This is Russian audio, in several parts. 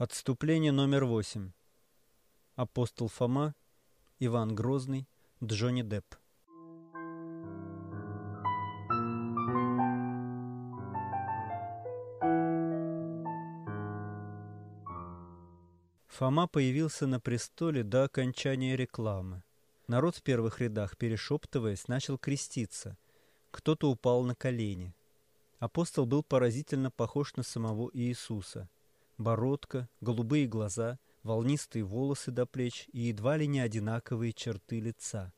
Отступление номер восемь. Апостол Фома, Иван Грозный, Джонни Депп. Фома появился на престоле до окончания рекламы. Народ в первых рядах, перешептываясь, начал креститься. Кто-то упал на колени. Апостол был поразительно похож на самого Иисуса. Бородка, голубые глаза, волнистые волосы до плеч и едва ли не одинаковые черты лица.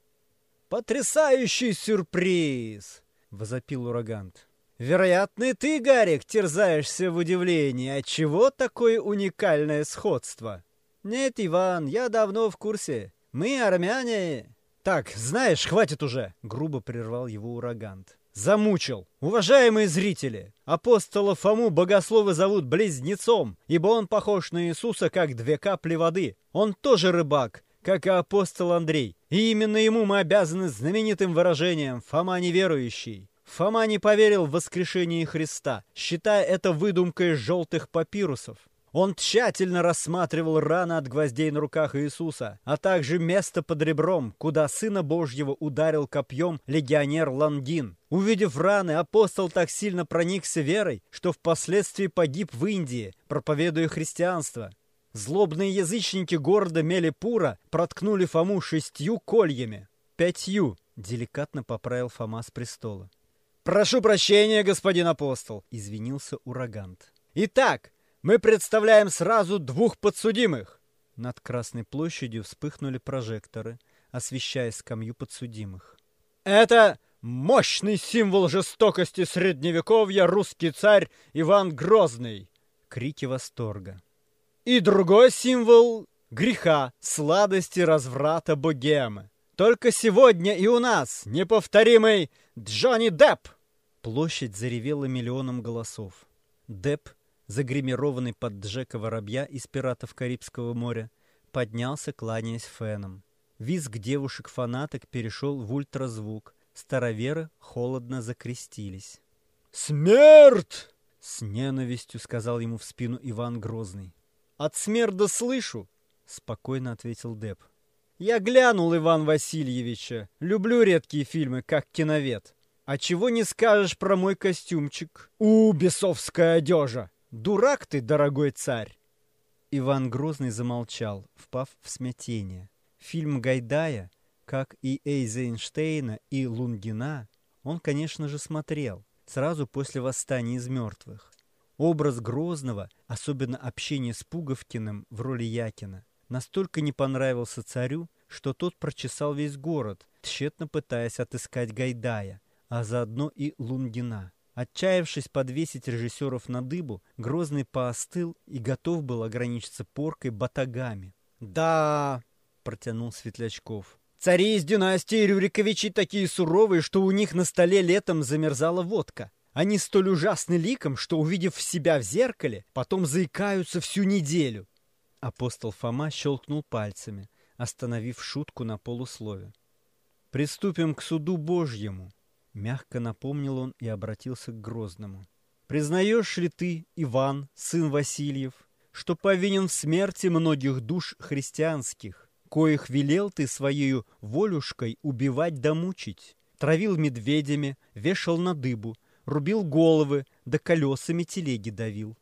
«Потрясающий сюрприз!» — возопил урагант. «Вероятно, ты, Гарик, терзаешься в удивлении. Отчего такое уникальное сходство?» «Нет, Иван, я давно в курсе. Мы армяне». «Так, знаешь, хватит уже!» — грубо прервал его урагант. Замучил. Уважаемые зрители, апостола Фому богословы зовут Близнецом, ибо он похож на Иисуса, как две капли воды. Он тоже рыбак, как и апостол Андрей. И именно ему мы обязаны знаменитым выражением «Фома неверующий». Фома не поверил в воскрешение Христа, считая это выдумкой желтых папирусов. Он тщательно рассматривал раны от гвоздей на руках Иисуса, а также место под ребром, куда Сына Божьего ударил копьем легионер Лангин. Увидев раны, апостол так сильно проникся верой, что впоследствии погиб в Индии, проповедуя христианство. Злобные язычники города Мелипура проткнули Фому шестью кольями. «Пятью», — деликатно поправил Фома с престола. «Прошу прощения, господин апостол», — извинился урагант. «Итак, мы представляем сразу двух подсудимых!» Над Красной площадью вспыхнули прожекторы, освещая скамью подсудимых. «Это мощный символ жестокости Средневековья русский царь Иван Грозный!» Крики восторга. «И другой символ греха, сладости, разврата, богемы. Только сегодня и у нас неповторимый Джонни Депп!» Площадь заревела миллионом голосов. Депп загримированный под Джека Воробья из «Пиратов Карибского моря», поднялся, кланяясь феном. Визг девушек-фанаток перешел в ультразвук. Староверы холодно закрестились. «Смерть!» — с ненавистью сказал ему в спину Иван Грозный. «От смерда слышу!» — спокойно ответил Деп. «Я глянул Иван Васильевича. Люблю редкие фильмы, как киновед. А чего не скажешь про мой костюмчик? У, бесовская одежа! Дурак ты, дорогой царь!» Иван Грозный замолчал, впав в смятение. Фильм Гайдая, как и Эйзенштейна и Лунгина, он, конечно же, смотрел сразу после восстания из мертвых. Образ Грозного, особенно общение с Пуговкиным в роли Якина, настолько не понравился царю, что тот прочесал весь город, тщетно пытаясь отыскать Гайдая, а заодно и Лунгина. Отчаявшись подвесить режиссеров на дыбу, Грозный поостыл и готов был ограничиться поркой батагами. «Да!» — протянул Светлячков. «Цари из династии Рюриковичей такие суровые, что у них на столе летом замерзала водка. Они столь ужасны ликом, что, увидев себя в зеркале, потом заикаются всю неделю». Апостол Фома щелкнул пальцами, остановив шутку на полуслове. «Приступим к суду Божьему», Мягко напомнил он и обратился к Грозному. «Признаешь ли ты, Иван, сын Васильев, что повинен в смерти многих душ христианских, коих велел ты своею волюшкой убивать да мучить, травил медведями, вешал на дыбу, рубил головы, да колесами телеги давил?»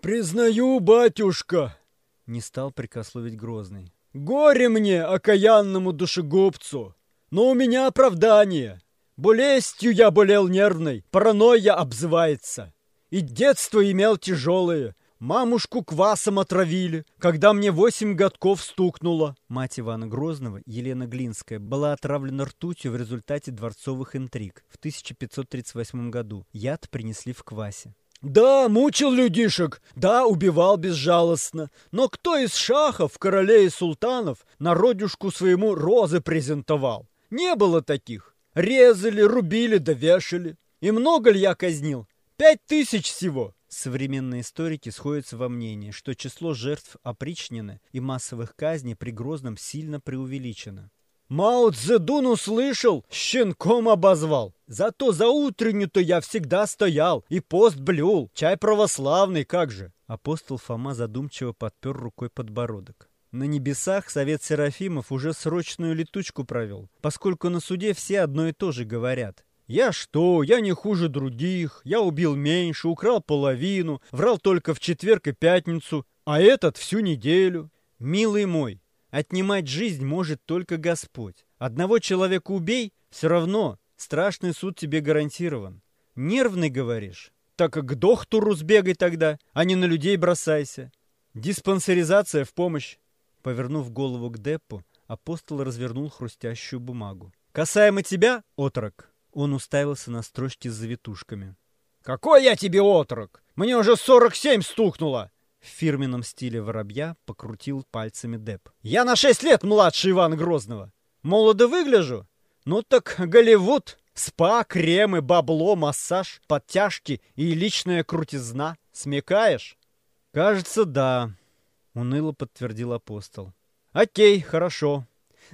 «Признаю, батюшка!» — не стал прикословить Грозный. «Горе мне, окаянному душегубцу! Но у меня оправдание!» Болестью я болел нервной, паранойя обзывается. И детство имел тяжелое. Мамушку квасом отравили, когда мне восемь годков стукнуло. Мать Ивана Грозного, Елена Глинская, была отравлена ртутью в результате дворцовых интриг в 1538 году. Яд принесли в квасе. Да, мучил людишек, да, убивал безжалостно. Но кто из шахов, королей и султанов народюшку своему розы презентовал? Не было таких. Резали, рубили да вешали. И много ли я казнил? Пять тысяч всего. Современные историки сходятся во мнении, что число жертв опричнины и массовых казней при Грозном сильно преувеличено. Мао Цзэдун услышал, щенком обозвал. Зато за утреннюю-то я всегда стоял и пост блюл, чай православный, как же. Апостол Фома задумчиво подпер рукой подбородок. На небесах совет Серафимов уже срочную летучку провел, поскольку на суде все одно и то же говорят. «Я что? Я не хуже других. Я убил меньше, украл половину, врал только в четверг и пятницу, а этот всю неделю». Милый мой, отнимать жизнь может только Господь. Одного человека убей, все равно страшный суд тебе гарантирован. Нервный, говоришь? Так к доктору сбегай тогда, а не на людей бросайся. Диспансеризация в помощь. Повернув голову к Деппу, апостол развернул хрустящую бумагу. «Касаемо тебя, отрок!» Он уставился на строчки с завитушками. «Какой я тебе отрок? Мне уже сорок семь стукнуло!» В фирменном стиле воробья покрутил пальцами Депп. «Я на шесть лет младше Ивана Грозного. Молодо выгляжу? Ну так Голливуд, спа, кремы, бабло, массаж, подтяжки и личная крутизна. Смекаешь?» «Кажется, да», — уныло подтвердил апостол. «Окей, хорошо.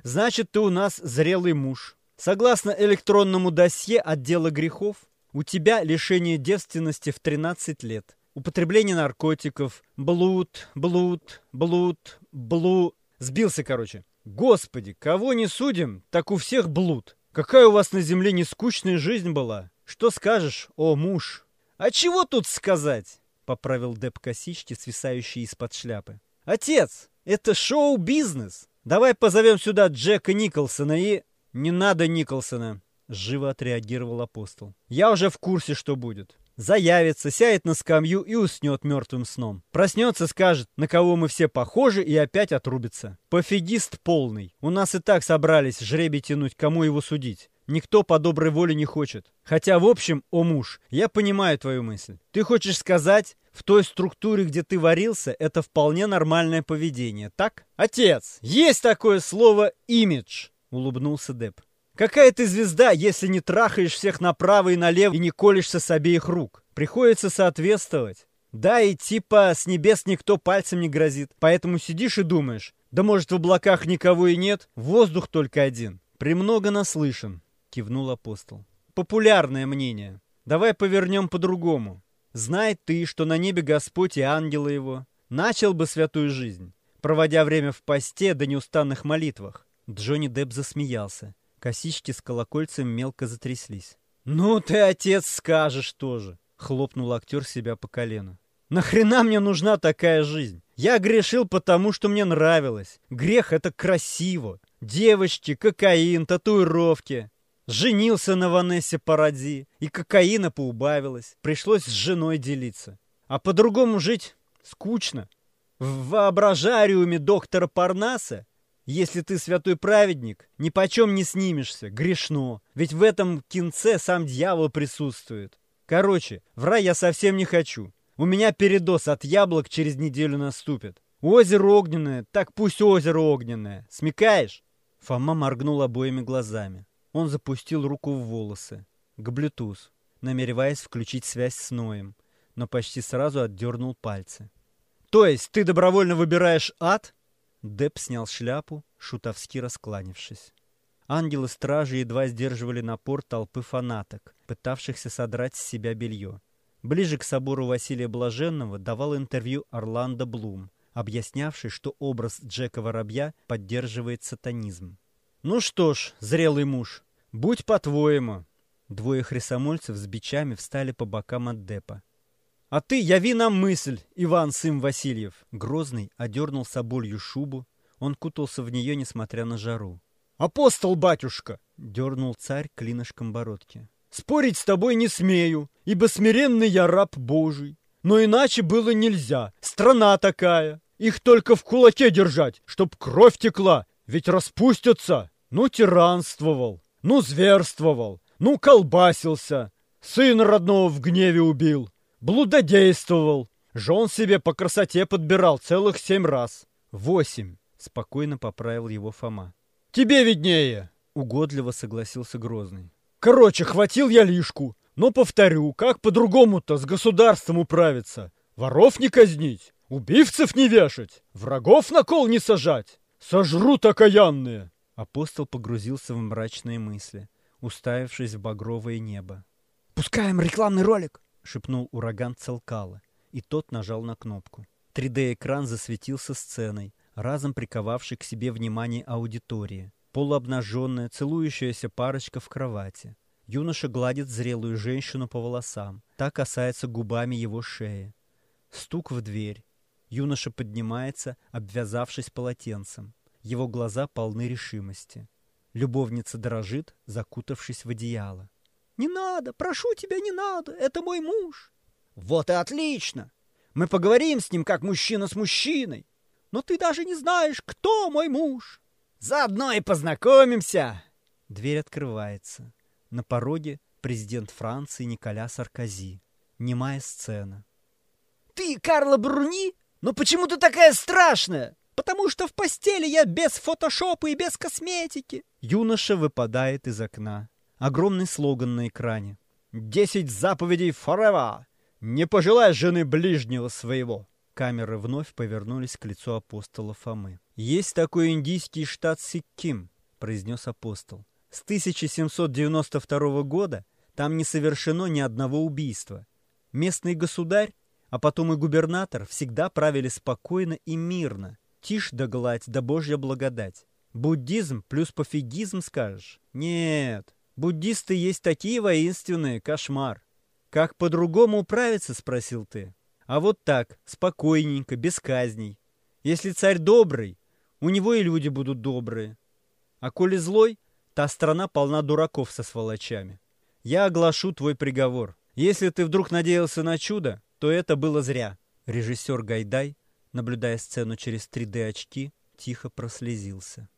Значит, ты у нас зрелый муж. Согласно электронному досье отдела грехов, у тебя лишение девственности в 13 лет. Употребление наркотиков, блуд, блуд, блуд, блуд. Сбился, короче. Господи, кого не судим, так у всех блуд. Какая у вас на земле нескучная жизнь была. Что скажешь, о муж? А чего тут сказать? Поправил Деп косички, свисающие из-под шляпы. Отец, это шоу-бизнес. Давай позовем сюда Джека Николсона и... «Не надо Николсона!» — живо отреагировал апостол. «Я уже в курсе, что будет. Заявится, сядет на скамью и уснет мертвым сном. Проснется, скажет, на кого мы все похожи, и опять отрубится. Пофигист полный. У нас и так собрались жребий тянуть, кому его судить. Никто по доброй воле не хочет. Хотя, в общем, о муж, я понимаю твою мысль. Ты хочешь сказать, в той структуре, где ты варился, это вполне нормальное поведение, так? Отец, есть такое слово «имидж» улыбнулся Деп. Какая ты звезда, если не трахаешь всех направо и налево и не колешься с обеих рук? Приходится соответствовать. Да, и типа с небес никто пальцем не грозит. Поэтому сидишь и думаешь, да может в облаках никого и нет, воздух только один. Премного наслышан, кивнул апостол. Популярное мнение. Давай повернем по-другому. Знай ты, что на небе Господь и ангелы его. Начал бы святую жизнь, проводя время в посте да неустанных молитвах. Джонни Депп засмеялся. Косички с колокольцем мелко затряслись. «Ну ты, отец, скажешь тоже!» — хлопнул актер себя по колену. «Нахрена мне нужна такая жизнь? Я грешил потому, что мне нравилось. Грех — это красиво. Девочки, кокаин, татуировки. Женился на Ванессе Паради, и кокаина поубавилось. Пришлось с женой делиться. А по-другому жить скучно. В воображариуме доктора Парнаса если ты святой праведник, ни почем не снимешься, грешно. Ведь в этом кинце сам дьявол присутствует. Короче, в рай я совсем не хочу. У меня передоз от яблок через неделю наступит. Озеро огненное, так пусть озеро огненное. Смекаешь? Фома моргнул обоими глазами. Он запустил руку в волосы. К Bluetooth, намереваясь включить связь с Ноем, но почти сразу отдернул пальцы. То есть ты добровольно выбираешь ад? Деп снял шляпу, шутовски раскланившись. Ангелы-стражи едва сдерживали напор толпы фанаток, пытавшихся содрать с себя белье. Ближе к собору Василия Блаженного давал интервью Орландо Блум, объяснявший, что образ Джека Воробья поддерживает сатанизм. «Ну что ж, зрелый муж, будь по-твоему!» Двое хрисомольцев с бичами встали по бокам от Депа. «А ты яви нам мысль, Иван Сым Васильев!» Грозный одернул соболью шубу. Он кутался в нее, несмотря на жару. «Апостол, батюшка!» — дернул царь клинышком бородки. «Спорить с тобой не смею, ибо смиренный я раб Божий. Но иначе было нельзя. Страна такая. Их только в кулаке держать, чтоб кровь текла. Ведь распустятся. Ну, тиранствовал, ну, зверствовал, ну, колбасился. Сына родного в гневе убил блудодействовал. Жен себе по красоте подбирал целых семь раз. Восемь, спокойно поправил его Фома. Тебе виднее, угодливо согласился Грозный. Короче, хватил я лишку. Но повторю, как по-другому-то с государством управиться? Воров не казнить, убивцев не вешать, врагов на кол не сажать. Сожрут окаянные. Апостол погрузился в мрачные мысли, уставившись в багровое небо. «Пускаем рекламный ролик!» — шепнул ураган Целкала. и тот нажал на кнопку. 3D-экран засветился сценой, разом приковавший к себе внимание аудитории. Полуобнаженная, целующаяся парочка в кровати. Юноша гладит зрелую женщину по волосам. Та касается губами его шеи. Стук в дверь. Юноша поднимается, обвязавшись полотенцем. Его глаза полны решимости. Любовница дрожит, закутавшись в одеяло. «Не надо! Прошу тебя, не надо! Это мой муж!» «Вот и отлично! Мы поговорим с ним, как мужчина с мужчиной! Но ты даже не знаешь, кто мой муж!» «Заодно и познакомимся!» Дверь открывается. На пороге президент Франции Николя Саркози. Немая сцена. «Ты Карла Бруни? Но почему ты такая страшная?» «Потому что в постели я без фотошопа и без косметики!» Юноша выпадает из окна. Огромный слоган на экране. «Десять заповедей forever! Не пожелай жены ближнего своего!» Камеры вновь повернулись к лицу апостола Фомы. «Есть такой индийский штат Сикким», — произнес апостол. «С 1792 года там не совершено ни одного убийства. Местный государь, а потом и губернатор всегда правили спокойно и мирно. Тишь да гладь, да божья благодать. Буддизм плюс пофигизм скажешь? Нет, буддисты есть такие воинственные, кошмар. Как по-другому управиться, спросил ты? А вот так, спокойненько, без казней. Если царь добрый, у него и люди будут добрые. А коли злой, та страна полна дураков со сволочами. Я оглашу твой приговор. Если ты вдруг надеялся на чудо, то это было зря. Режиссер Гайдай, наблюдая сцену через 3D очки, тихо прослезился.